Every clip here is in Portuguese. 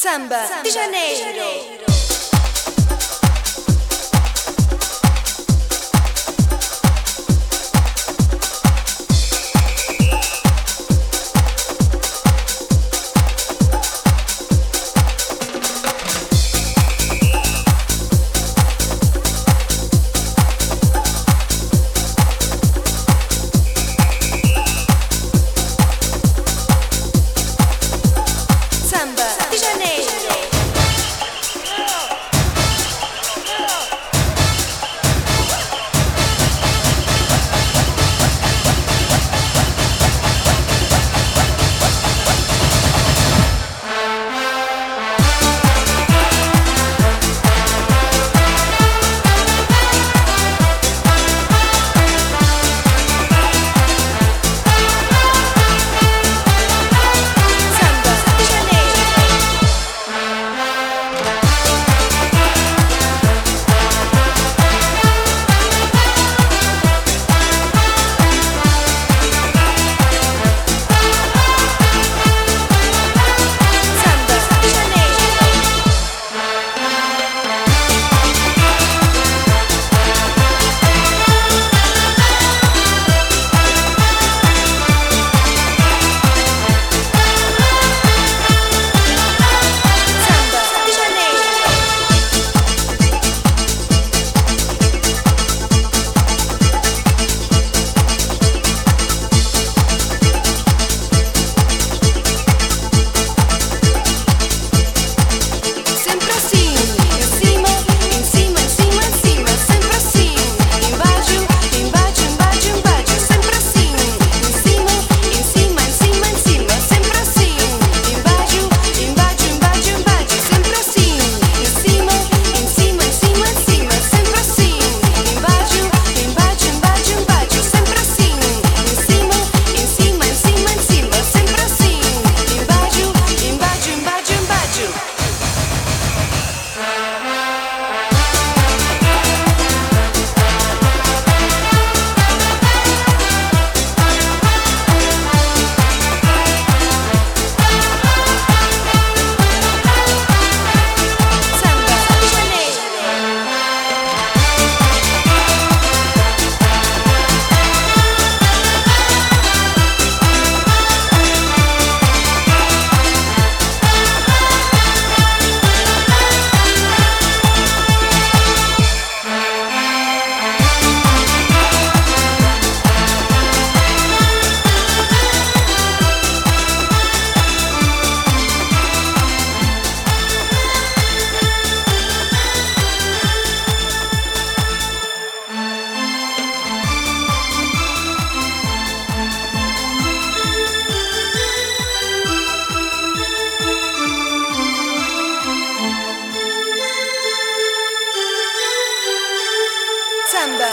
Samba de Janeiro.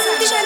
在